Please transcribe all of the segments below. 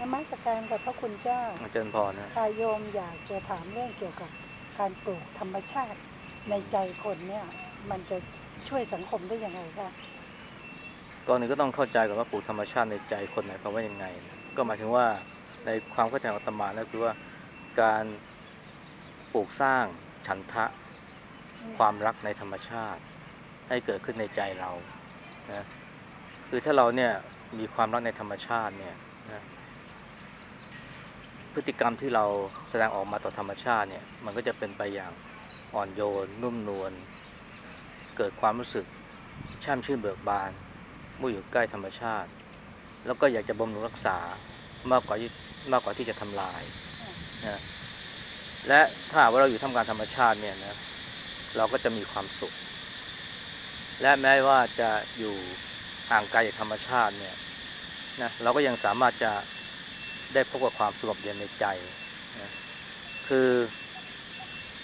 นมัสการกับพระคุณเจ้าเจริญพรนะคายโยมอยากจะถามเรื่องเกี่ยวกับการปลูกธรรมชาติในใจคนเนี่ยมันจะช่วยสังคมได้ยังไงคะก่อนหนึ่งก็ต้องเข้าใจก่อนว่าปลูกธรรมชาติในใจคนหมายความว่ายังไง ก็หมายถึงว่าในความเข้าใจของอาตมานะคือว่าการปลูกสร้างฉันทะความรักในธรรมชาติ ให้เกิดขึ้นในใจเรานะคือถ้าเราเนี่ยมีความรักในธรรมชาติเนี่ยนะ พฤติกรรมที่เราแสดงออกมาต่อธรรมชาติเนี่ยมันก็จะเป็นไปอย่างอ่อนโยน นุ่มนวลเกิดความรู้สึกช่มชื่นเบิกบานเมื่ออยู่ใกล้ธรรมชาติ แล้วก็อยากจะบำรุงรักษามากกว่ามากกว่าที่จะทำลายนะและถ้าว่าเราอยู่ท่ามกลางธรรมชาติเนี่ยนะเราก็จะมีความสุข และแม้ว่าจะอยู่ห่างไกลจากธรรมชาติเนี่ยนะเราก็ยังสามารถจะ ได้พบกับความสงบเย็นในใจนะคือ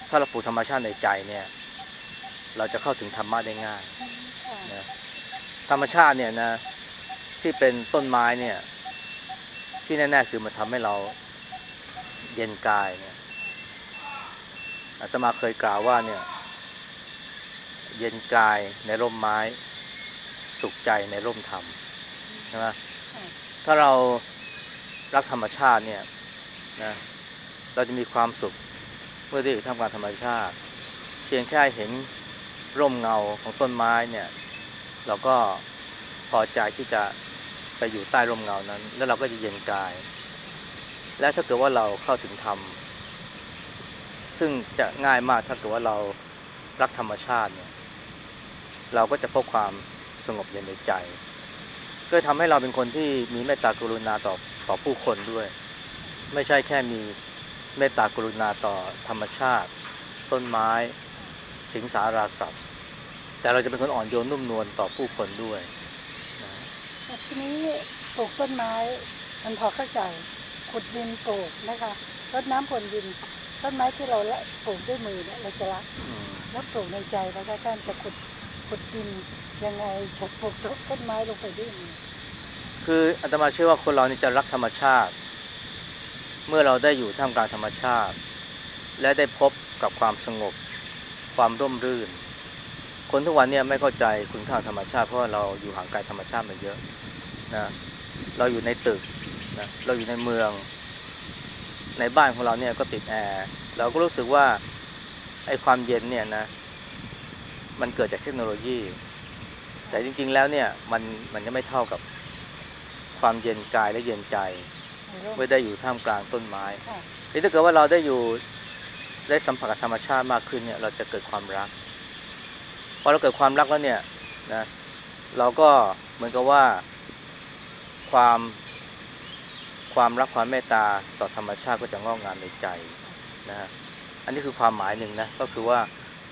ถ้าเราปลูกธรรมชาติในใจเนี่ย เราจะเข้าถึงธรรมะได้ง่ายนะธรรมชาติเนี่ยนะที่เป็นต้นไม้เนี่ย ที่แน่ๆคือมันทำให้เราเย็นกายเนี่ยอาตมาเคยกล่าวว่าเนี่ย เย็นกายในร่มไม้ สุขใจในร่มธรรมใช่ไหมถ้าเรา รักธรรมชาติเนี่ยนะเราจะมีความสุขเมื่อได้อยู่ท่ามกลางธรรมชาติ เพียงแค่เห็นร่มเงาของต้นไม้เนี่ยเราก็พอใจที่จะไปอยู่ใต้ร่มเงานั้น แล้วเราก็จะเย็นกาย และถ้าเกิดว่าเราเข้าถึงธรรมซึ่งจะง่ายมากถ้าเกิดว่าเรารักธรรมชาติเนี่ยเราก็จะพบความสงบเย็นในใจ ก็ทำให้เราเป็นคนที่มีเมตตากรุณาต่อ ต่อผู้คนด้วย ไม่ใช่แค่มีเมตตากรุณาต่อธรรมชาติ ต้นไม้ สิงสาราสัตว์แต่เราจะเป็นคนอ่อนโยนนุ่มนวลต่อผู้คนด้วยนะทีนี้ปลูกต้นไม้มันพอเข้าใจขุดดินปลูกนะคะรดน้ำพรวนดิน ต้นไม้ที่เราละปลูกด้วยมือเนี่ยเราจะรักแล้วปลูกในใจเราก็ท่านจะขุดขุดดินยังไงจะปลูกต้นไม้ลงไปด้วยมือ คืออาตมาเชื่อว่าคนเรานี่จะรักธรรมชาติ เมื่อเราได้อยู่ท่ามกลางธรรมชาติ และได้พบกับความสงบ ความร่มรื่น คนทุกวันเนี่ยไม่เข้าใจคุณค่าธรรมชาติ เพราะเราอยู่ห่างไกลธรรมชาติมาเยอะนะเราอยู่ในตึกนะเราอยู่ในเมือง ในบ้านของเราเนี่ยก็ติดแอร์เราก็รู้สึกว่าไอ้ความเย็นเนี่ยนะมันเกิดจากเทคโนโลยี แต่จริง ๆ แล้วเนี่ยมันมันจะไม่เท่ากับ ความเย็นกายและเย็นใจในร่มเมื่อได้อยู่ท่ามกลางต้นไม้ค่ะนี่ถ้าเกิดว่าเราได้อยู่ได้สัมผัสกับธรรมชาติมากขึ้นเนี่ยเราจะเกิดความรักพอเราเกิดความรักแล้วเนี่ยนะเราก็เหมือนกับว่าความความรักความเมตตาต่อธรรมชาติก็จะงอกงามในใจนะฮะอันนี้คือความหมายหนึ่งนะก็คือว่า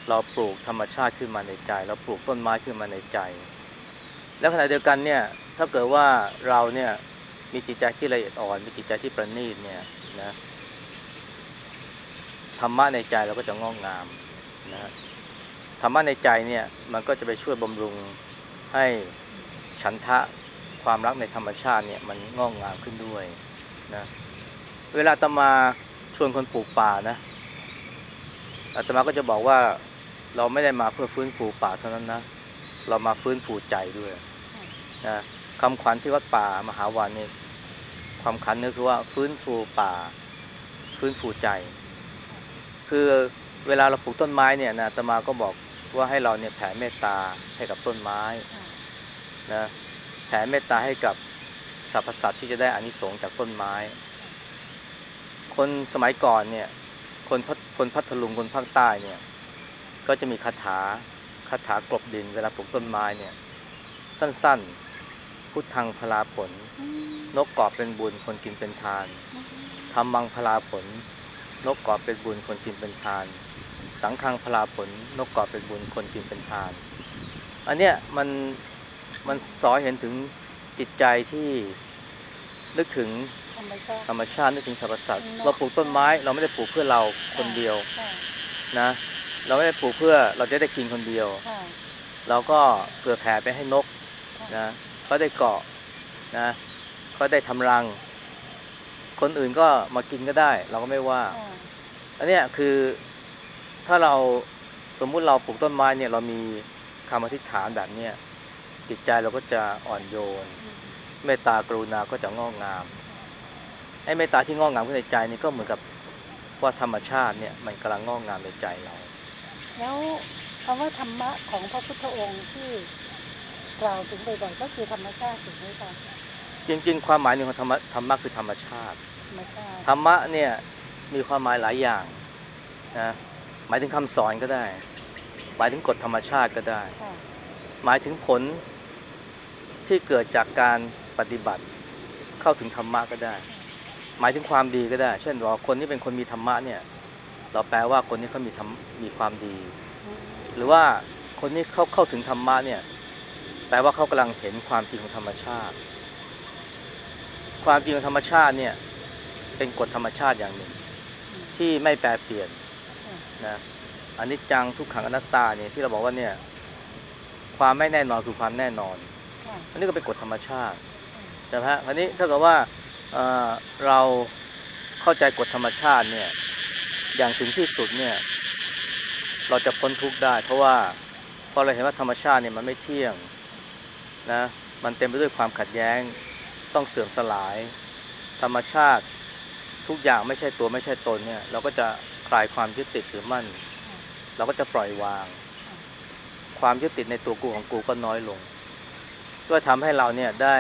เราปลูกธรรมชาติขึ้นมาในใจ เราปลูกต้นไม้ขึ้นมาในใจ แล้วขณะเดียวกันเนี่ยถ้าเกิดว่าเราเนี่ยมีจิตใจที่ละเอียดอ่อน มีจิตใจที่ประณีตเนี่ยนะธรรมะในใจเราก็จะงอกงามนะธรรมะในใจเนี่ยมันก็จะไปช่วยบำรุงให้ฉันทะความรักในธรรมชาติเนี่ยมันงอกงามขึ้นด้วยนะเวลาอาตมาชวนคนปลูกป่านะอาตมาก็จะบอกว่าเราไม่ได้มาเพื่อฟื้นฟูป่าเท่านั้นนะ เรามาฟื้นฟูใจด้วยนะคำขวัญที่วัดป่ามหาวันนี่ความขันนึกคือว่าฟื้นฟูป่า ฟื้นฟูใจ คือเวลาเราปลูกต้นไม้เนี่ยนะอาตมาก็บอกว่าให้เราเนี่ยแผ่เมตตาให้กับต้นไม้นะแผ่เมตตาให้กับสรรพสัตว์ที่จะได้อานิสงส์จากต้นไม้ คนสมัยก่อนเนี่ยคนพัทคนพัทลุงคนภาคใต้เนี่ยก็จะมีคาถา คาถากลบดิน เวลาปลูกต้นไม้เนี่ย สั้นๆ พุทธังพลาผลอืมนกกอบเป็นบุญคนกินเป็นทานทำมังพลาผล นกกอบเป็นบุญคนกินเป็นทาน สังฆังพลาผล นกกอบเป็นบุญคนกินเป็นทาน อันเนี้ยมันมันสอนเห็นถึงจิตใจที่นึกถึงธรรมชาติธรรมชาตินึกถึงสรรพสัตว์เราปลูกต้นไม้เราไม่ได้ปลูกเพื่อเราคนเดียวค่ะนะ เราไม่ได้ปลูกเพื่อเราจะได้กินคนเดียวค่ะเราก็เผื่อแผ่ไปให้นกนะเขาได้เกาะนะเขาได้ทำรัง คนอื่นก็มากินก็ได้ เราก็ไม่ว่าอ่าอันเนี้ยคือถ้าเราสมมุติเราปลูกต้นไม้เนี่ยเรามีคำอธิษฐานแบบเนี้ยจิตใจเราก็จะอ่อนโยนอืมเมตตากรุณาก็จะงอกงามไอ้เมตตาที่งอกงามขึ้นในใจนี่ก็เหมือนกับว่าธรรมชาติเนี่ยมันกำลังงอกงามในใจเรา แล้วคำว่าธรรมะของพระพุทธองค์ที่กล่าวถึงบ่อยๆก็คือธรรมชาติถูกไหมคะจริง ๆ ความหมายหนึ่งของธรรมะธรรมะคือธรรมชาติธรรมชาติธรรมะเนี่ยมีความหมายหลายอย่างนะหมายถึงคำสอนก็ได้ หมายถึงกฎธรรมชาติก็ได้ค่ะหมายถึงผลที่เกิดจากการปฏิบัติเข้าถึงธรรมะก็ได้ หมายถึงความดีก็ได้ เช่นว่าคนที่เป็นคนมีธรรมะเนี่ย เราแปลว่าคนนี้เขามีธรรมมีความดี หรือว่าคนที่เขาเข้าถึงธรรมะเนี่ยแปลว่าเขากำลังเห็นความจริงของธรรมชาติ ความจริงของธรรมชาติเนี่ยเป็นกฎธรรมชาติอย่างหนึ่ง ที่ไม่แปรเปลี่ยนนะอันนี้จังทุกขังอนัตตาเนี่ยที่เราบอกว่าเนี่ยความไม่แน่นอนคือความแน่นอน อันนี้ก็เป็นกฎธรรมชาติใช่ไหมฮะคราวนี้ถ้าเกิดว่าเเราเข้าใจกฎธรรมชาติเนี่ย อย่างถึงที่สุดเนี่ยเราจะพ้นทุกข์ได้ เพราะว่าพอเราเห็นว่าธรรมชาติเนี่ยมันไม่เที่ยงนะมันเต็มไปด้วยความขัดแย้งต้องเสื่อมสลาย ธรรมชาติทุกอย่างไม่ใช่ตัวไม่ใช่ตนเนี่ยเราก็จะคลายความยึดติดถือมั่น เราก็จะปล่อยวาง ความยึดติดในตัวกูของกูก็น้อยลงก็ทำให้เราเนี่ยได้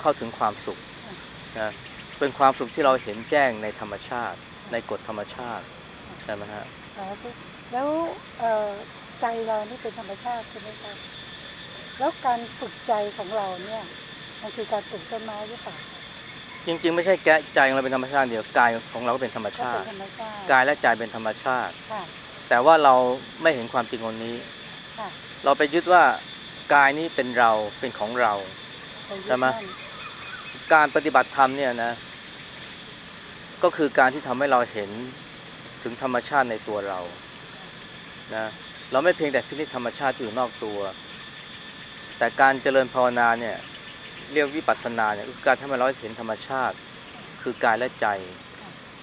เข้าถึงความสุขนะเป็นความสุขที่เราเห็นแจ้งในธรรมชาติ ในกฎธรรมชาติใช่ไหมฮะสาธุแล้วเอ่อใจเรานี่เป็นธรรมชาติใช่ไหมคะแล้วการฝึกใจของเราเนี่ยมันคือการปลูกต้นไม้หรือเปล่าจริงๆ ไม่ใช่แกะใจของเราเป็นธรรมชาติเดียวกายของเราก็เป็นธรรมก็ชาเป็ตินธรรมชาติ กายและใจเป็นธรรมชาติค่ะแต่ว่าเราไม่เห็นความจริงตรงนี้ค่ะเราไปยึดว่ากายนี้เป็นเราเป็นของเราไปยึดใช่ไหมมั่นการปฏิบัติธรรมเนี่ยนะ ก็คือการที่ทำให้เราเห็นถึงธรรมชาติในตัวเรานะเราไม่เพียงแต่พินิจธรรมชาติที่อยู่นอกตัว แต่การเจริญภาวนาเนี่ยเรียกวิปัสสนาเนี่ยคือการทำให้เราเห็นธรรมชาติ คือกายและใจ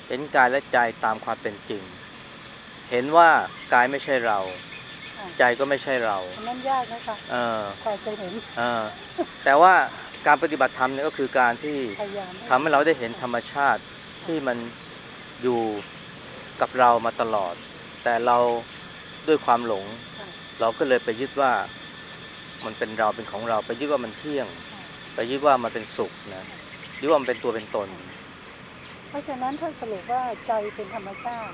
เห็นกายและใจตามความเป็นจริง เห็นว่ากายไม่ใช่เราค่ะใจก็ไม่ใช่เราอันนั้นยากนะคะเออกว่าจะเห็นเออแต่ว่าการปฏิบัติธรรมเนี่ยก็คือการที่พยายามทำให้เราได้เห็นธรรมชาติ ที่มันอยู่กับเรามาตลอด แต่เราด้วยความหลงค่ะเราก็เลยไปยึดว่ามันเป็นเราเป็นของเรา ไปยึดว่ามันเที่ยง ไปยึดว่ามันเป็นสุขนะยึดว่ามันเป็นตัวเป็นตน เพราะฉะนั้นถ้าสรุปว่าใจเป็นธรรมชาติ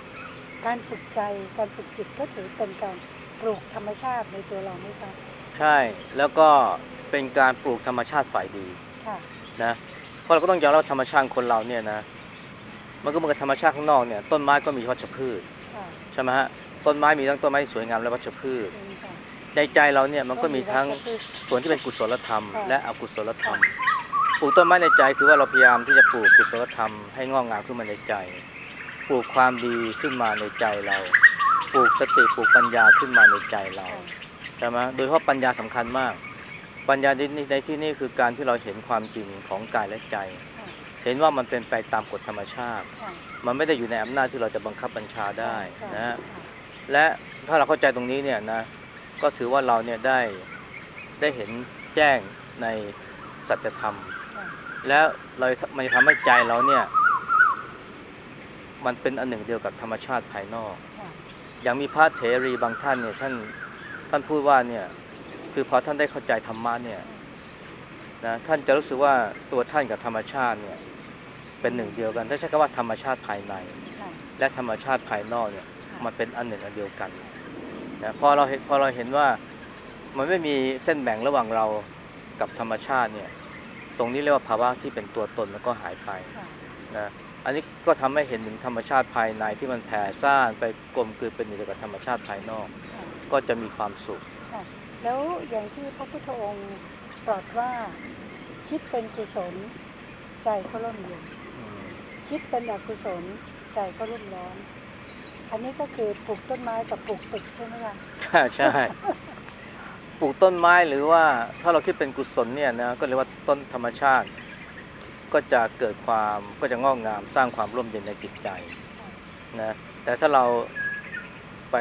การฝึกใจการฝึกจิตก็ถือเป็นการปลูกธรรมชาติในตัวเราไหมคะใช่แล้วก็เป็นการปลูกธรรมชาติฝ่ายดีค่ะนะเพราะเราก็ต้องยอมรับว่าธรรมชาติคนเราเนี่ยนะ มันก็เหมือนกับธรรมชาติข้างนอกเนี่ยต้นไม้ก็มีวัชพืชค่ะใช่ไหมฮะต้นไม้มีทั้งต้นไม้ที่สวยงามและวัชพืชจริงค่ะในใจเราเนี่ยมันก็มีทั้งวัชพืชส่วนที่เป็นกุศลธรรมค่ะและอกุศลธรรมปลูกต้นไม้ในใจคือว่าเราพยายามที่จะปลูกกุศลธรรมให้งอกงามขึ้นมาในใจปลูกความดีขึ้นมาในใจเราปลูกสติปลูกปัญญาขึ้นมาในใจเราค่ะใช่ไหมโดยเฉพาะปัญญาสำคัญมาก ปัญญาในในที่นี้คือการที่เราเห็นความจริงของกายและใจค่ะ เห็นว่ามันเป็นไปตามกฎธรรมชาติค่ะมันไม่ได้อยู่ในอำนาจที่เราจะบังคับบัญชาได้ค่ะนะฮะและถ้าเราเข้าใจตรงนี้เนี่ยนะก็ถือว่าเราเนี่ยได้ได้เห็นแจ้งในสัจธรรมค่ะแล้วเรามันจะทำให้ใจเราเนี่ย มันเป็นอันหนึ่งเดียวกับธรรมชาติภายนอกค่ะอย่างมีพระเถรีบางท่านเนี่ยท่านท่านพูดว่าเนี่ยคือพอท่านได้เข้าใจธรรมะเนี่ยนะท่านจะรู้สึกว่าตัวท่านกับธรรมชาติเนี่ย เป็นหนึ่งเดียวกันถ้าใช้คำว่าธรรมชาติภายในค่ะและธรรมชาติภายนอกเนี่ยมันเป็นอันหนึ่งอันเดียวกันนะพอเราเห็นพอเราเห็นว่ามันไม่มีเส้นแบ่งระหว่างเรากับธรรมชาติเนี่ยตรงนี้เรียกว่าภาวะที่เป็นตัวตนมันก็หายไปค่ะนะอันนี้ก็ทำให้เห็นถึงธรรมชาติภายในที่มันแผ่ซ่านไปกลมกลืนเป็นหนึ่งเดียวกับธรรมชาติภายนอกค่ะก็จะมีความสุขค่ะแล้วอย่างที่พระพุทธองค์ตรัสว่าคิดเป็นกุศลใจก็ร่มเย็นอืม คิดเป็นอกุศลใจก็รุ่มร้อน อันนี้ก็คือปลูกต้นไม้กับปลูกตึกใช่ไหมคะใช่ปลูกต้นไม้หรือว่าถ้าเราคิดเป็นกุศลเนี่ยนะก็เรียกว่าต้นธรรมชาติ ก็จะเกิดความก็จะงอกงามสร้างความร่มเย็นในจิตใจนะแต่ถ้าเราไป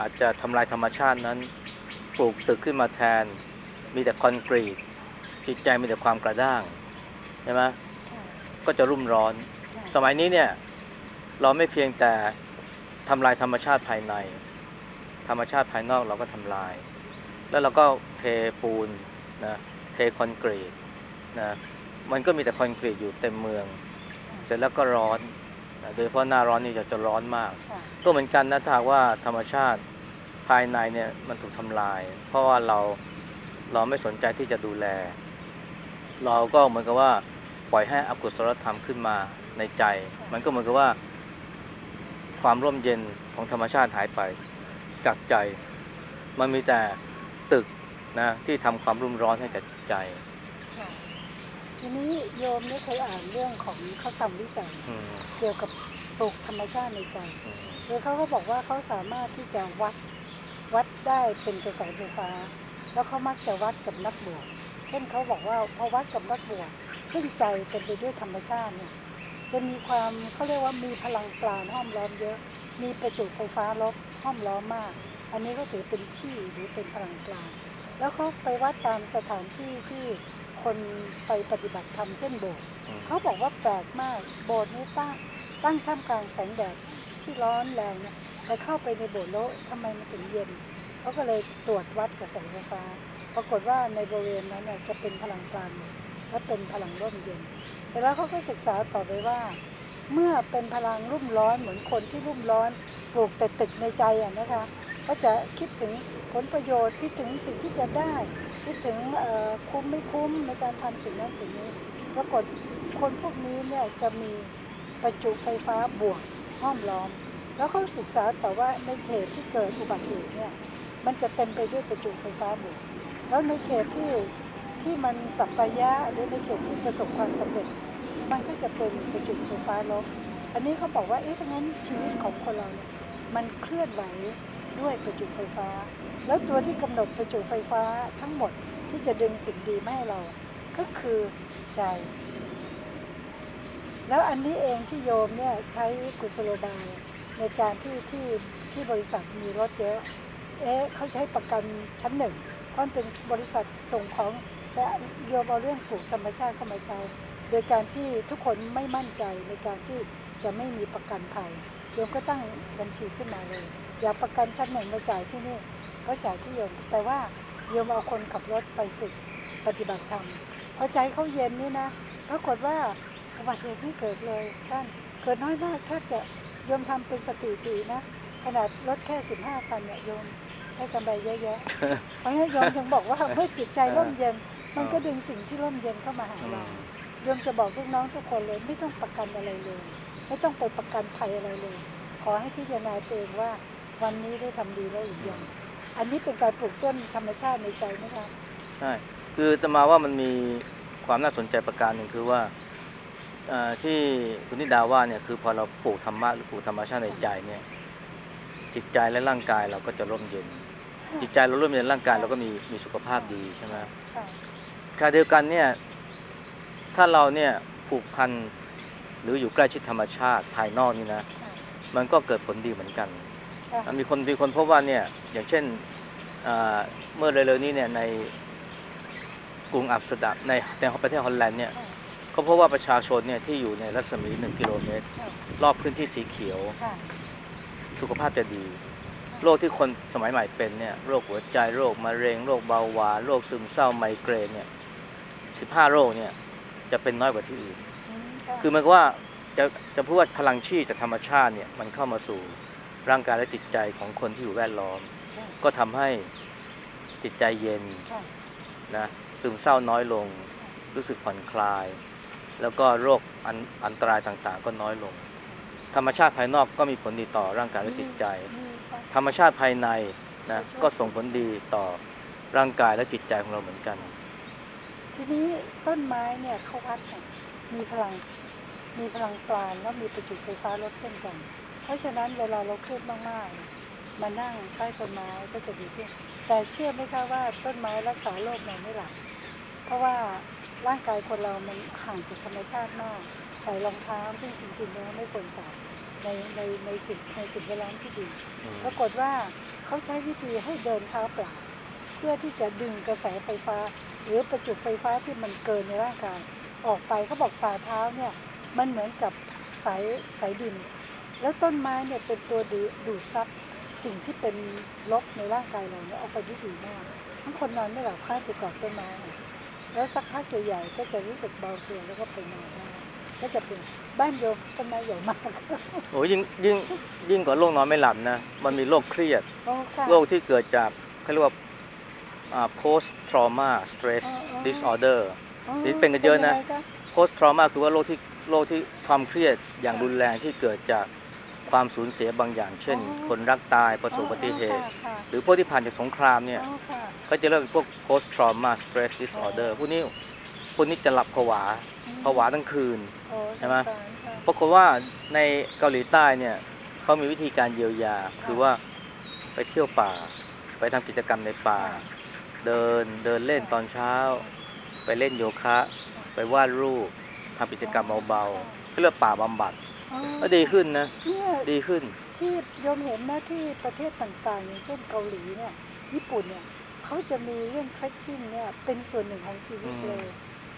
อาจจะทำลายธรรมชาตินั้น ปลูกตึกขึ้นมาแทน มีแต่คอนกรีตจิตใจมีแต่ความกระด้างใช่ไหมค่ะก็จะรุ่มร้อน สมัยนี้เนี่ยเราไม่เพียงแต่ทำลายธรรมชาติภายใน ธรรมชาติภายนอกเราก็ทำลาย แล้วเราก็เทปูนนะเทคอนกรีตนะมันก็มีแต่คอนกรีตอยู่เต็มเมือง เสร็จแล้วก็ร้อนนะโดยเฉพาะหน้าร้อนนี่จะจะร้อนมากค่ะก็เหมือนกันนะถ้าหากว่าธรรมชาติภายในเนี่ยมันถูกทำลาย เพราะว่าเราเราไม่สนใจที่จะดูแล เราก็เหมือนกับว่า ปล่อยให้อกุศลธรรมขึ้นมาในใจ มันก็เหมือนกับว่า ความร่มเย็นของธรรมชาติหายไปจากใจ มันมีแต่ตึกนะที่ทำความรุ่มร้อนให้กับจิตใจค่ะทีนี้โยมได้เคยอ่านเรื่องของเขาทำวิจัยอืมเกี่ยวกับปลูกธรรมชาติในใจอืมโดยเขาก็บอกว่าเขาสามารถที่จะวัดวัดได้เป็นกระแสไฟฟ้า แล้วเขามักจะวัดกับนักบวชเช่นเขาบอกว่าพอวัดกับนักบวช ซึ่งใจเต็มไปด้วยธรรมชาติเนี่ยจะมีความเขาเรียกว่ามีพลังปราณห้อมล้อมเยอะ มีประจุไฟฟ้าลบห้อมล้อมมาก อันนี้ก็ถือเป็นชี่หรือเป็นพลังปราณแล้วเขาไปวัดตามสถานที่ที่คนไปปฏิบัติธรรมเช่นโบสถ์อืมเขาบอกว่าแปลกมากโบสถ์นี้ตั้งตั้งท่ามกลางแสงแดดที่ร้อนแรงเนี่ยแต่เข้าไปในโบสถ์แล้วทำไมมันถึงเย็นเขาก็เลยตรวจวัดกระแสไฟฟ้า ปรากฏว่าในบริเวณนั้นเนี่ยจะเป็นพลังปราณ และเป็นพลังร่มเย็น เสร็จแล้วเขาก็ศึกษาต่อไปว่า เมื่อเป็นพลังรุ่มร้อนเหมือนคนที่รุ่มร้อนปลูกแต่ตึกในใจอะนะคะก็จะคิดถึงผลประโยชน์คิดถึงสิ่งที่จะได้ คิดถึงคุ้มไม่คุ้มในการทำสิ่งนั้นสิ่งนี้ปรากฏคนพวกนี้เนี่ยจะมีประจุไฟฟ้าบวกห้อมล้อม แล้วเขาศึกษาแต่ว่าในเขตที่เกิดอุบัติเหตุเนี่ยมันจะเต็มไปด้วยประจุไฟฟ้าบวก แล้วในเขตที่ ที่มันสัปปายะหรือในเขตที่ประสบความสำเร็จ มันก็จะเป็นประจุไฟฟ้าลบอันนี้เขาบอกว่าเอ๊ะทั้งนั้นชีวิตของคนเราเนี่ยมันเคลื่อนไหวด้วยประจุไฟฟ้า แล้วตัวที่กำหนดประจุไฟฟ้าทั้งหมดที่จะดึงสิ่งดีมาให้เรา ก็คือใจ แล้วอันนี้เองที่โยมเนี่ยใช้กุศโลบายในการที่ที่ที่บริษัทมีรถเยอะ เอ๊ะเขาใช้ประกันชั้นหนึ่งเพราะเป็นบริษัทส่งของ แต่โยมเอาเรื่องปลูกธรรมชาติเข้ามาใช้ โดยการที่ทุกคนไม่มั่นใจในการที่จะไม่มีประกันภัยโยมก็ตั้งบัญชีขึ้นมาเลย อยากประกันชั้นหนึ่งมาจ่ายที่นี่ก็จ่ายที่โยม แต่ว่าโยมเอาคนขับรถไปฝึกปฏิบัติธรรมพอใจเขาเย็นนี่นะปรากฏว่าอุบัติเหตุไม่เกิดเลยท่านเกิดน้อยมากแทบจะโยมทำเป็นสถิตินะ ขนาดรถแค่15คันเนี่ยโยมให้กำไรเยอะแยะเพราะงั้นโยมถึงบอกว่าเมื่อจิตใจร่มเย็น มันก็ดึงสิ่งที่ร่มเย็นเข้ามาหาอืเรามโยมจะบอกลูกน้องทุกคนเลยไม่ต้องประกันอะไรเลย ไม่ต้องไปประกันภัยอะไรเลย ขอให้พิจารณาตัวเองว่าวันนี้ได้ทำดีแล้วหรือยังอันนี้เป็นการปลูกต้นธรรมชาติในใจไหมคะใช่คือจะมาว่ามันมีความน่าสนใจประการหนึ่งคือว่าเอ่อที่คุณนิดาว่าเนี่ยคือพอเราปลูกธรรมะหรือปลูกธรรมชาติในใจเนี่ยจิตใจและร่างกายเราก็จะร่มเย็น จิตใจเราร่มเย็นร่างกายเราก็มีมีสุขภาพดีใช่ไหมค่ะข ณะเดียวกันเนี่ยถ้าเราเนี่ยผูกพันหรืออยู่ใกล้ชิดธรรมชาติภายนอกนี่นะค่ะมันก็เกิดผลดีเหมือนกันค่ะมีคนมีคนพบว่าเนี่ยอย่างเช่นอ่าเมื่อเร็วๆนี้เนี่ยในกรุงอัมสเตอร์ดัมในในประเทศฮอลแลนด์เนี่ยเขาพบว่าประชาชนเนี่ยที่อยู่ในรัศมี1กิโลเมตรค่ะรอบพื้นที่สีเขียวค่ะสุขภาพจะดี โรคที่คนสมัยใหม่เป็นเนี่ยโรคหัวใจโรคมะเร็ง โรคเบาหวานโรคซึมเศร้าไมเกรนเนี่ย 15โรคเนี่ยจะเป็นน้อยกว่าที่อื่นอืมค่ะคือหมันก็ว่าจะจะพูดว่าพลังชีพจากธรรมชาติเนี่ยมันเข้ามาสู่ร่างกายและจิตใจของคนที่อยู่แวดล้อมค่ะก็ทำให้จิตใจเย็นค่ะนะซึมเศร้าน้อยลง รู้สึกผ่อนคลาย แล้วก็โรคอันอันตรายต่างๆ ก็น้อยลง ธรรมชาติภายนอกก็มีผลดีต่อร่างกายและจิตใจมีค่ะธรรมชาติภายในนะก็ส่งผลดีต่อร่างกายและจิตใจของเราเหมือนกัน ทีนี้ต้นไม้เนี่ยเขาวัดเนี่ยมีพลังมีพลังปราณแล้วมีประจุไฟฟ้าลดเช่นกัน เพราะฉะนั้นเวลาเราเครียดมากๆเนี่ยมานั่งใต้ต้นไม้ก็จะดีขึ้น แต่เชื่อไหมคะว่าต้นไม้รักษาโรคนอนไม่หลับ เพราะว่าร่างกายคนเรามันห่างจากธรรมชาติมาก ใส่รองเท้าซึ่งจริงๆแล้วไม่ควรใส่ในในในสิ่งในสิ่งแวดล้อมที่ดีอืมปรากฏว่าเขาใช้วิธีให้เดินเท้าเปล่า เพื่อที่จะดึงกระแสไฟฟ้า หรือประจุไฟฟ้าที่มันเกินในร่างกายออกไปเขาบอกฝ่าเท้าเนี่ยมันเหมือนกับสายสายดิน แล้วต้นไม้เนี่ยเป็นตัวดูดูดซับสิ่งที่เป็นลบในร่างกายเราเนี่ยออกไปได้ดีมากทั้งคนนอนไม่หลับคล้ายไปกอดต้นไม้อะแล้วสักพักใหญ่ๆก็จะรู้สึกเบาตัวแล้วก็ไปนอนได้ก็จะเป็นบ้านโยมต้นไม้ใหญ่มากโอ้ยิ่งยิ่งยิ่งกว่าโรคนอนไม่หลับนะมันมีโรคเครียดโอ้ค่ะโรคที่เกิดจากเขาเรียกว่าอ่า post trauma stress อ๋ออ๋อ disorder อ๋อนี่เป็นกันเยอะนะป็งไงค post trauma คือว่าโรคที่โรคที่ความเครียดอย่างรุนแรงที่เกิดจากความสูญเสียบางอย่าง เช่นอ๋อคนรักตายประสบอุบัติเหตุอ๋อค่ะหรือพวกที่ผ่านจากสงครามเนี่ยอ๋อค่ะเขาจะเรียกพวก post trauma stress disorder พวกนี้พวกนี้จะหลับผวาผวาทั้งคืนโอ้ใช่ไหมสงสารค่ะปรากฏว่าในเกาหลีใต้เนี่ยเขามีวิธีการเยียวยา คือว่าไปเที่ยวป่า ไปทำกิจกรรมในป่า เดินเดินเล่นตอนเช้า ไปเล่นโยคะ ไปวาดรูปทำกิจกรรมเบาๆเขาเรียกป่าบำบัดอ๋อก็ดีขึ้นนะเนี่ยดีขึ้นที่โยมเห็นนะที่ประเทศต่างๆอย่างเช่นเกาหลีเนี่ยญี่ปุ่นเนี่ยเขาจะมีเรื่อง trekking เนี่ยเป็นส่วนหนึ่งของชีวิตอืมเลย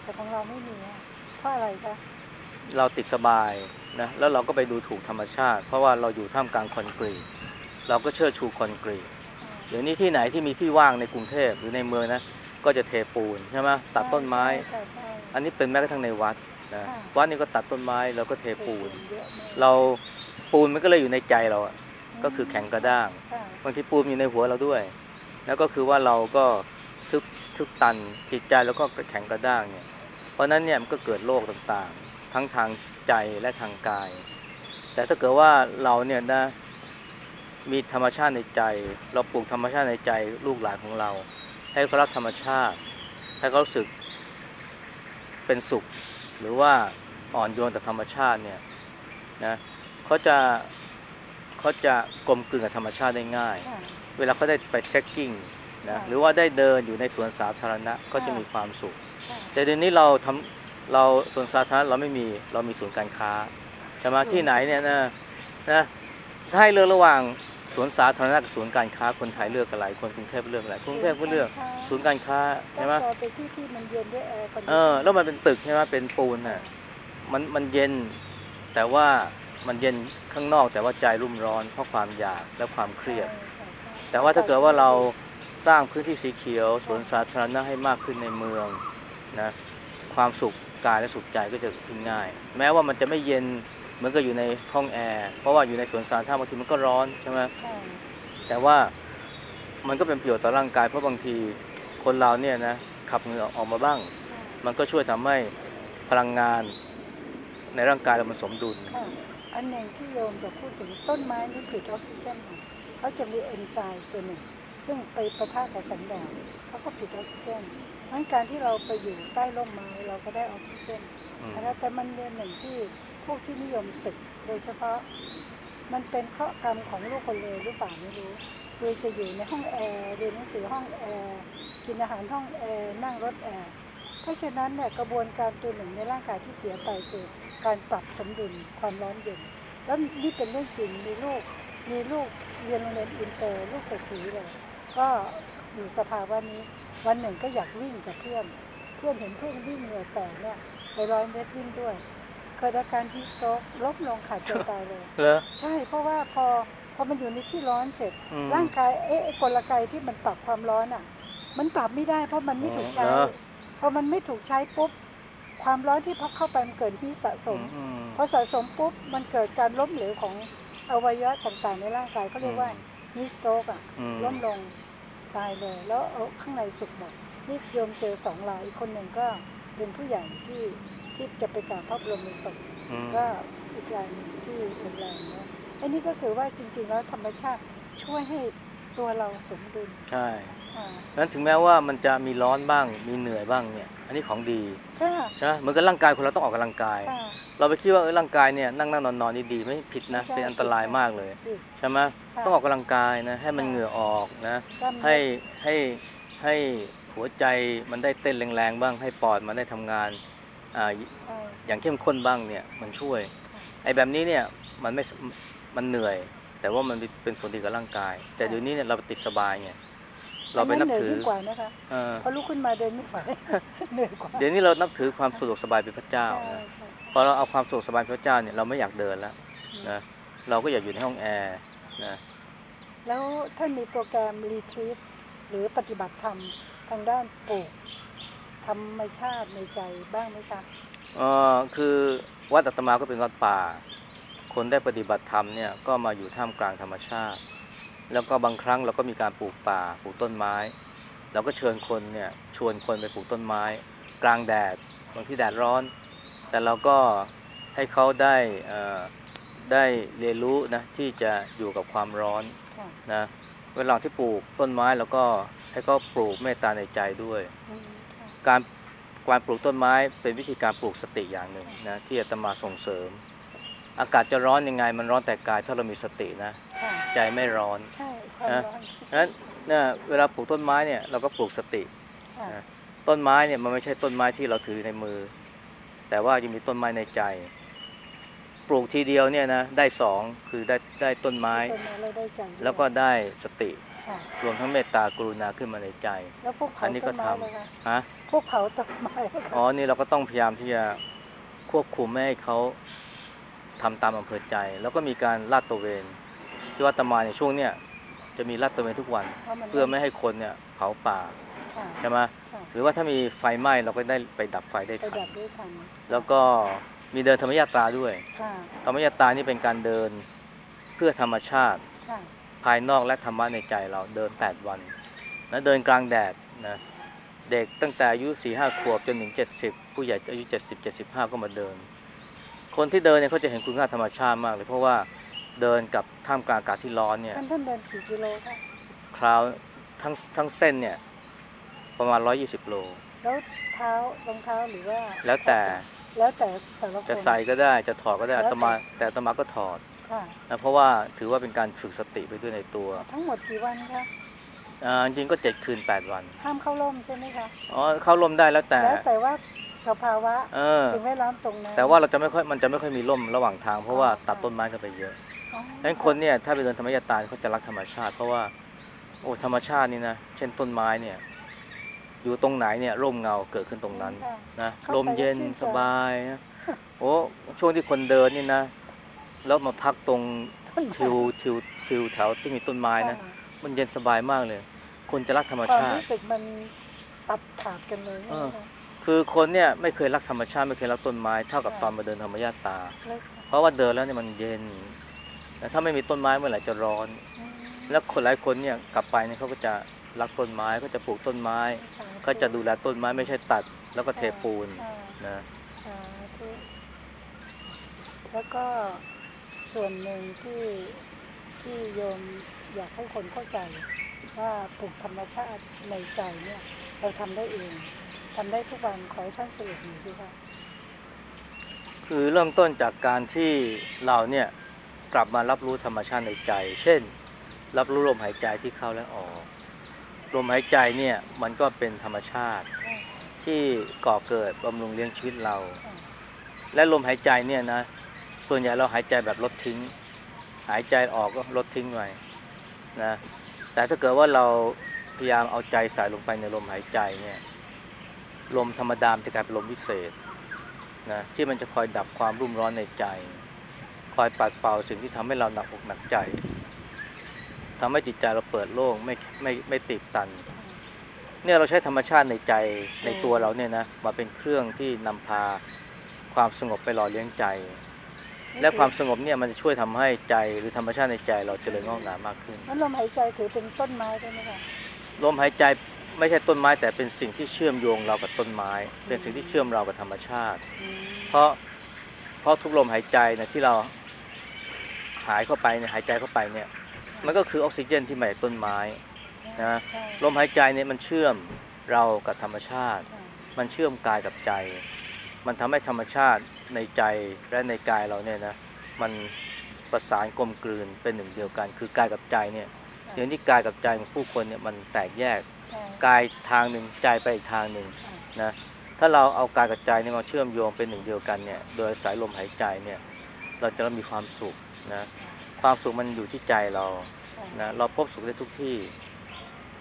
แต่ของเราไม่มีอะเพราะอะไรคะเราติดสบายนะแล้วเราก็ไปดูถูกธรรมชาติ เพราะว่าเราอยู่ท่ามกลางคอนกรีตเราก็เชิดชูคอนกรีต เดี๋ยวนี้ที่ไหนที่มีที่ว่างในกรุงเทพหรือในเมืองนะก็จะเทปูนใช่ไหมตัดต้นไม้ ใช่ใช่อันนี้เป็นแม้กระทั่งในวัดนะค่ะวัดนี่ก็ตัดต้นไม้แล้วก็เทใช่ปูน เยอะมากเราปูนมันก็เลยอยู่ในใจเราอะก็คือแข็งกระด้าง ค่ะบางทีปูนอยู่ในหัวเราด้วย แล้วก็คือว่าเราก็ทึบทึบตันจิตใจแล้วก็แข็งกระด้างเนี่ย เพราะฉะนั้นเนี่ยมันก็เกิดโรคต่างๆ ทั้งทางใจและทางกาย แต่ถ้าเกิดว่าเราเนี่ยนะ มีธรรมชาติในใจ เราปลูกธรรมชาติในใจลูกหลานของเรา ให้เขารักธรรมชาติ ให้เขารู้สึกเป็นสุข หรือว่าอ่อนโยนต่อธรรมชาติเนี่ยนะเขาจะเขาจะกลมกลืนกับธรรมชาติได้ง่ายค่ะเวลาเขาได้ไปเทรคกิ้งนะค่ะหรือว่าได้เดินอยู่ในสวนสาธารณะก็จะมีความสุขค่ะแต่เดี๋ยวนี้เราทำเราสวนสาธารณะเราไม่มีเรามีศูนย์การค้าจะมาที่ไหนเนี่ยนะนะถ้าให้เลือกระหว่าง สวนสาธารณะกับศูนย์การค้าคนไทยเลือกอะไรคนกรุงเทพเลือกอะไรกรุงเทพก็เลือกศูนย์การค้าใช่ไหมต้องรอไปที่ที่มันเย็นด้วย air condi เออแล้วมันเป็นตึกใช่ไหมเป็นปูนน่ะมันมันเย็นแต่ว่ามันเย็นข้างนอกแต่ว่าใจรุ่มร้อนเพราะความอยากและความเครียด แต่ว่าถ้าเกิดว่าเราสร้างพื้นที่สีเขียวสวนสาธารณะให้มากขึ้นในเมืองนะความสุขกายและสุขใจก็จะเกิดขึ้นง่าย แม้ว่ามันจะไม่เย็นเห มือนกับอยู่ในห้องแอร์เพราะว่าอยู่ในสวนสาธารณะบางทีมันก็ร้อนใช่ไหมค่ะแต่ว่ามันก็เป็นประโยชน์ต่อร่างกายเพราะบางทีคนเราเนี่ยนะขับเหงื่อออกมาบ้างค่ะมันก็ช่วยทำให้พลังงานในร่างกายเรามันสมดุลค่ะอันหนึ่งที่โยมจะพูดถึงต้นไม้ที่ผลิตออกซิเจนค่ะเขาจะมีเอนไซม์ตัวหนึ่งซึ่งไปประทะกับแสงแดดเขาก็ผลิตออกซิเจนเพราะฉะนั้นการที่เราไปอยู่ใต้ร่มไม้เราก็ได้ออกซิเจนอืมนะคะแต่มันเป็นหนึ่งที่ พวกที่นิยมตึกโดยเฉพาะ มันเป็นเคราะห์กรรมของลูกคนรวยหรือเปล่าไม่รู้คือจะอยู่ในห้องแอร์เรียนหนังสือห้องแอร์กินอาหารห้องแอร์นั่งรถแอร์เพราะฉะนั้นเนี่ยกระบวนการตัวหนึ่งในร่างกายที่เสียไปคือการปรับสมดุลความร้อนเย็น แล้วนี่เป็นเรื่องจริงมีลูกมีลูกเรียนโรงเรียนอินเตอร์ลูกเศรษฐีเลย ก็อยู่สภาวะนี้วันหนึ่งก็อยากวิ่งกับเพื่อน เพื่อนเห็นเพื่อนวิ่งเหงื่อแตกเนี่ยไปร้อยเมตรวิ่งด้วย เกิดอาการฮีสโตรกล้มลงขาดใจตายเลยเหรอ ใช่เพราะว่าพอพอมันอยู่ในที่ร้อนเสร็จ อืมร่างกายเอ๊ะไอ้กลไกที่มันปรับความร้อนอะ มันปรับไม่ได้เพราะมันไม่ถูกใช้เหรอพอมันไม่ถูกใช้ปุ๊บ ความร้อนที่พักเข้าไปมันเกิดที่สะสม อืม พอสะสมปุ๊บมันเกิดการล้มเหลวของอวัยวะต่างๆ ในร่างกายเขาเรียกว่าฮีสโตรกอะอืม ล้มลงตายเลย แล้วเอาข้างในสุกหมดนี่โยมเจอสองรายอีกคนหนึ่งก็เป็นผู้ใหญ่ที่ ที่จะไปกราบพระบรมศพอืมก็อีกรายหนึ่งที่รุนแรงนะอันนี้ก็คือว่าจริง ๆ แล้วธรรมชาติช่วยให้ตัวเราสมดุลใช่อ่านั้นถึงแม้ว่ามันจะมีร้อนบ้างมีเหนื่อยบ้างเนี่ย อันนี้ของดีค่ะใช่ไหมเหมือนกับร่างกายคนเราต้องออกกำลังกายค่ะเราไปคิดว่าเออร่างกายเนี่ยนั่งนั่งนอนนอนนี่ดีไม่ผิดนะไม่ใช่เป็นอันตรายมากเลยดิใช่ไหมค่ะต้องออกกำลังกายนะให้มันค่ะเหงื่อออกนะกล้ามเนื้อให้ให้ให้หัวใจมันได้เต้นแรงๆบ้างให้ปอดมันได้ทำงาน อ่าใช่อย่างเข้มข้นบ้างเนี่ยมันช่วย ไอ้แบบนี้เนี่ยมันไม่สมันเหนื่อย แต่ว่ามันเป็นผลดีกับร่างกาย แต่เดี๋ยวนี้เนี่ยเราติดสบายไงเราไปนับเหนื่อยถือยิ่งกว่านะคะเออพอลุกขึ้นมาเดินไม่ไหวเหนื่อยกว่าเดี๋ยวนี้เรานับถือความสะดวกสบายเป็นพระเจ้าใช่นะใช่ใช่พอเราเอาความสะดวกสบายเป็นพระเจ้าเนี่ยเราไม่อยากเดินแล้วนะเราก็อยากอยู่ในห้องแอร์นะแล้วท่านมีโปรแกรมรีทรีตหรือปฏิบัติธรรมทางด้านปลูก ธรรมชาติในใจบ้างไหมคะเออคือวัดอาตมาก็เป็นวัดป่า คนได้ปฏิบัติธรรมเนี่ยก็มาอยู่ท่ามกลางธรรมชาติ แล้วก็บางครั้งเราก็มีการปลูกป่าปลูกต้นไม้เราก็เชิญคนเนี่ยชวนคนไปปลูกต้นไม้ กลางแดดบางที่แดดร้อน แต่เราก็ให้เขาได้เอ่อได้เรียนรู้นะที่จะอยู่กับความร้อนค่ะนะเวลาที่ปลูกต้นไม้แล้วก็ให้เขาปลูกเมตตาในใจด้วยอืมค่ะ การการปลูกต้นไม้เป็นวิธีการปลูกสติอย่างหนึ่งนะที่อาตมาส่งเสริม อากาศจะร้อนยังไง มันร้อนแต่กายถ้าเรามีสตินะค่ะใจไม่ร้อนใช่ความนะร้อนฉะนั้นเนี่ยเวลาปลูกต้นไม้เนี่ยเราก็ปลูกสติค่ะนะต้นไม้เนี่ยมันไม่ใช่ต้นไม้ที่เราถือในมือ แต่ว่ายังมีต้นไม้ในใจ ปลูกทีเดียวเนี่ยนะได้สองคือได้ได้ต้นไม้ต้นไม้เราได้ใจด้วยแล้วก็ได้สติค่ะ รวมทั้งเมตตากรุณาขึ้นมาในใจแล้วพวกอัเผานนี้ต้ก็นไม้ทำเลยค่ะฮะพวกเผาต้นไม้เลยอ๋อค่ะนี่เราก็ต้องพยายามที่จะควบคุมไม่ให้เขาทำตามอำเภอใจ แล้วก็มีการลาดตระเวนที่วัดตะมาในยช่วงเนี้ยจะมีลาดตระเวนทุกวันพราะมัน เพื่อไม่ให้คนเนี่ยเผาป่าค่ะใช่ไหมค่ะหรือว่าถ้ามีไฟไหม้เราก็ได้ไปดับไฟได้ไปทันดับด้วยทันแล้วก็มีเดินธรรมยาตราด้วยค่ะธรรมยาตรานี่เป็นการเดินเพื่อธรรมชาติค่ะ ภายนอกและธรรมะในใจเราเดิน 8 วันนะเดินกลางแดดนะเด็กตั้งแต่อายุ4 5ขวบจนถึง 70 ผู้ใหญ่อายุ 70 75 ก็มาเดิน คนที่เดินเนี่ยเขาจะเห็นคุณค่าธรรมชาติมากเลย เพราะว่าเดินกับท่ามกลางอากาศที่ร้อนเนี่ยท่านท่านเดินกี่กิโลคะคราวทั้งทั้งเส้นเนี่ยประมาณ 120 โล แล้วเท้ารองเท้าหรือว่า แล้วแต่แล้วแต่แต่ละคนจะใส่ก็ได้จะถอดก็ได้แล้อาวแต่ตมาแต่อาตมาก็ถอดค่ะ นะเพราะว่าถือว่าเป็นการฝึกสติไปด้วยในตัว ทั้งหมดกี่วันคะอ่าจริงๆก็7คืน8วัน ห้ามเข้าร่มใช่ไหมคะอ๋อเข้าร่มได้แล้วแต่แล้วแต่ว่าสภาวะเออสิ่งแวดล้อมตรงนั้นแต่ว่าเราจะไม่ค่อยมันจะไม่ค่อยมีร่มระหว่างทาง เพราะว่าอ๋อตัดต้นไม้กันไปเยอะอ๋อดังนั้นคนเนี่ยถ้าไปเดินธรรมยาตราเขาจะรักธรรมชาติ เพราะว่าโอ้ธรรมชาตินี่นะเช่นต้นไม้เนี่ยอยู่ตรงไหนเนี่ยร่มเงาเกิดขึ้นตรงนั้นค่ะนะเข้าไปลมเย็นแล้วชื่นใจสบายนะโอ้ช่วงที่คนเดินนี่นะ แล้วมาพักตรงต้นไม้ทิวทิวทิวแถวที่มีต้นไม้นะค่ะมันเย็นสบายมากเลย คนจะรักธรรมความชาติรู้สึกมันตัดขาดกันเลยเออนะคะคือคนเนี่ยไม่เคยรักธรรมชาติไม่เคยรักต้นไม้เท่ากับค่ะตอนมาเดินธรรมยาตราแล้วเพราะว่าเดินแล้วเนี่ยมันเย็นแต่ถ้าไม่มีต้นไม้เมื่อไหร่จะร้อนอืมแล้วคนหลายคนเนี่ยกลับไปเนี่ยเขาก็จะรักต้นไม้ก็จะปลูกต้นไม้สาธุก็จะดูแลต้นไม้ไม่ใช่ตัด แล้วก็เทปูนค่ะนะสาธุแล้วก็ ส่วนหนึ่งที่ที่โยมอยากให้คนเข้าใจ ว่าปลูกธรรมชาติในใจเนี่ย เราทำได้เองทำได้ทุกวันขอให้ท่านสรุปหน่อยสิคะคือเริ่มต้นจากการที่เราเนี่ยกลับมารับรู้ธรรมชาติในใจ เช่น รับรู้ลมหายใจที่เข้าและออกลมหายใจเนี่ยมันก็เป็นธรรมชาติค่ะที่ก่อเกิดบำรุงเลี้ยงชีวิตเราค่ะและลมหายใจเนี่ยนะ ส่วนใหญ่เราหายใจแบบลดทิ้ง หายใจออกก็ลดทิ้งไว้นะแต่ถ้าเกิดว่าเราพยายามเอาใจใส่ลงไปในลมหายใจเนี่ยลมธรรมดามจะกลายเป็นลมวิเศษนะที่มันจะคอยดับความรุ่มร้อนในใจ คอยปัดเป่าสิ่งที่ทำให้เราหนักอกหนักใจทำให้จิตใจเราเปิดโล่งไม่ไม่ไม่ติดตัน เนี่ยเราใช้ธรรมชาติในใจในตัวเราเนี่ยนะมาเป็นเครื่องที่นำพาความสงบไปหล่อเลี้ยงใจ และความสงบเนี่ยมันจะช่วยทำให้ใจหรือธรรมชาติในใจเราเจริญงอกงามมากขึ้นแล้วลมหายใจถือเป็นต้นไม้ได้ไหมคะลมหายใจไม่ใช่ต้นไม้แต่เป็นสิ่งที่เชื่อมโยงเรากับต้นไม้ เป็นสิ่งที่เชื่อมเรากับธรรมชาติอืมเพราะเพราะทุกลมหายใจนะที่เราหายเข้าไปเนี่ยหายใจเข้าไปเนี่ยมันก็คือออกซิเจนที่มาจากต้นไม้นะใช่ลมหายใจเนี่ยมันเชื่อมเรากับธรรมชาติค่ะมันเชื่อมกายกับใจ มันทำให้ธรรมชาติ ในใจและในกายเราเนี่ยนะมันประสานกลมกลืนเป็นหนึ่งเดียวกัน คือกายกับใจเนี่ยเดี๋ยวนี้กายกับใจของผู้คนเนี่ยมันแตกแยกใช่ช่กายทางหนึ่งใจไปอีกทางหนึ่งนะถ้าเราเอากายกับใจเนี่ยมาเชื่อมโยงเป็นหนึ่งเดียวกันเนี่ยโดยสายลมหายใจเนี่ยเราจะมีความสุขนะความสุขมันอยู่ที่ใจเราค่ะนะเราพบสุขได้ทุกที่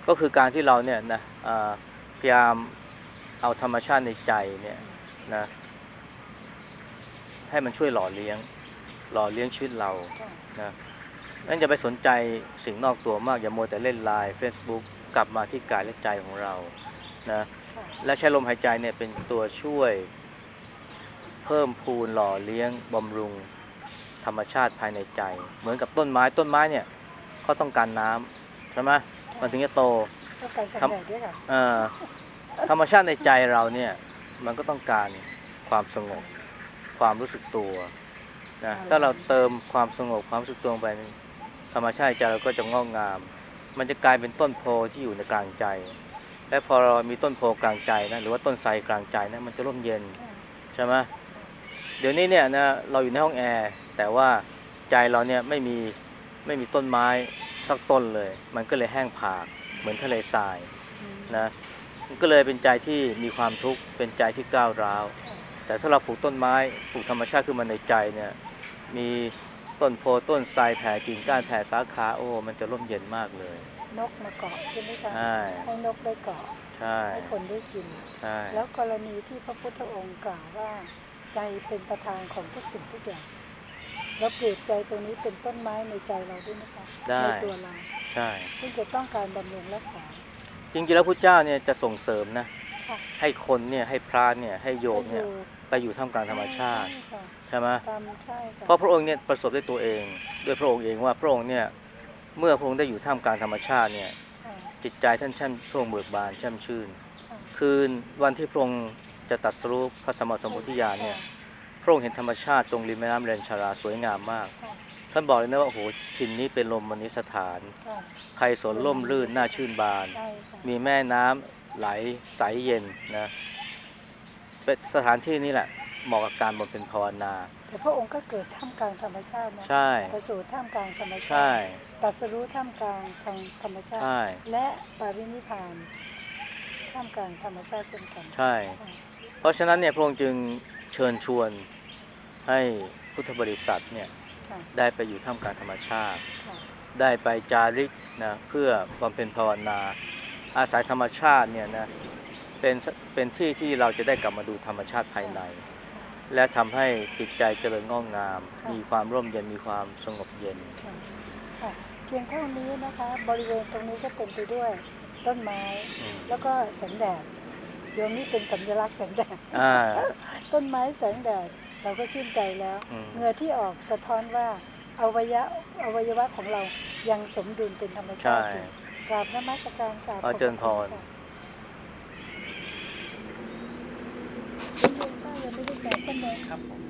ก็คือการที่เราเนี่ยนะอ่าพยายามเอาธรรมชาติในใจเนี่ยนะ ให้มันช่วยหล่อเลี้ยง หล่อเลี้ยงชีวิตเราค่ะนะนั่นอย่าไปสนใจสิ่งนอกตัวมากอย่ามัวแต่เล่นไลน์ Facebook กลับมาที่กายและใจของเรานะค่ะและใช้ลมหายใจเนี่ยเป็นตัวช่วยเพิ่มพูนหล่อเลี้ยงบำรุงธรรมชาติภายในใจ เหมือนกับต้นไม้ต้นไม้เนี่ยเขาต้องการน้ำใช่ไหมมันถึงจะโตก็ไก่สังแดดด้วยค่ะเอ่อธรรมชาติในใจเราเนี่ยมันก็ต้องการความสงบ ความรู้สึกตัวนะถ้าเราเติมความสงบความรู้สึกตัวลงไปในธรรมชาติใจเราก็จะงอกงาม มันจะกลายเป็นต้นโพที่อยู่ในกลางใจ และพอเรามีต้นโพกลางใจนะหรือว่าต้นไทรกลางใจนะมันจะร่มเย็นใช่ไหมเดี๋ยวนี้เนี่ยนะเราอยู่ในห้องแอร์แต่ว่าใจเราเนี่ยไม่มีไม่มีต้นไม้สักต้นเลย มันก็เลยแห้งผากเหมือนทะเลทรายอืมนะมันก็เลยเป็นใจที่มีความทุกข์เป็นใจที่ก้าวร้าว แต่ถ้าเราปลูกต้นไม้ปลูกธรรมชาติขึ้นมาในใจเนี่ยมีต้นโพต้นไทรแผ่กิ่งก้านแผ่สาขาโอ้มันจะร่มเย็นมากเลย นกมาเกาะใช่ไหมคะใช่ให้นกได้เกาะใช่ให้คนได้กินใช่แล้วกรณีที่พระพุทธองค์กล่าวว่าใจเป็นประธานของทุกสิ่งทุกอย่างเราเปรียบใจตรงนี้เป็นต้นไม้ในใจเราด้วยนะคะได้ในตัวเราใช่ซึ่งจะต้องการบำรุงรักษาจริงๆแล้วพระเจ้าเนี่ยจะส่งเสริมนะค่ะ ให้คนเนี่ยให้พระเนี่ยให้โยมเนี่ยให้อไปอยู่ท่ามกลางธรรมชาติใค่ะใช่ไหมตามใช่ค่ะเพราะพระองค์เนี่ยประสบด้วยตัวเอง ด้วยพระองค์เองว่าพระองค์เนี่ยเมื่อพระองค์ได้อยู่ท่ามกลางธรรมชาติเนี่ยค่ะจิตใจท่านช่ำพระองค์เบิกบานช่ำชื่นค่ะคืนวันที่พระองค์จะตรัดสรู้พระสมมาสมพุทธิญาณเนี่ยพระองค์เห็นธรรมชาติตรงริมแม่น้ำเรนชาราสวยงามมากค่ะท่านบอกเลยนะว่าโอ้โหถิ่นนี้เป็นลมมณิสถานค่ะใครสนล่มลื่นน่าชื่นบานใช่ค่ะมีแม่น้ำ ไหลใสเย็นนะเป็นสถานที่นี้แหละเหมาะกับการบำเพ็ญภาวนา แต่พระองค์ก็เกิดท่ามกลางธรรมชาตินะใช่ประสูติท่ามกลางธรรมชาใช่ติตรัสรู้ท่ามกลางทางธรรมชาติใช่และปรินิพพานท่ามกลางธรรมชาติเช่นกันใช่ค่ะเพราะฉะนั้นเนี่ยพระองค์จึงเชิญชวนให้พุทธบริษัทเนี่ยค่ะได้ไปอยู่ท่ามกลางธรรมชาติค่ะได้ไปจาริกนะเพื่อบำเพ็ญภาวนา อาศัยธรรมชาติเนี่ยนะเป็นสเป็นที่ที่เราจะได้กลับมาดูธรรมชาติภายใน และทำให้จิตใจเจริญงอกงาม มีความร่มเย็นมีความสงบเย็นค่ะค่ะเพียงเท่านี้นะคะบริเวณตรงนี้ก็เต็มไปด้วยต้นไม้อืมแล้วก็แสงแดดโยมนี่เป็นสัญลักษณ์แสงแดดอ่าต้นไม้แสงแดดเราก็ชื่นใจแล้วอืมเหงื่อที่ออกสะท้อนว่าอวัยวะอวัยวะของเรายังสมดุลเป็นธรรมชาใช่ติอยู่ กราบนมัสการกราบขอเจริญพรขอบคุณค่ะยังไม่ได้กราบท่านเลยครับผม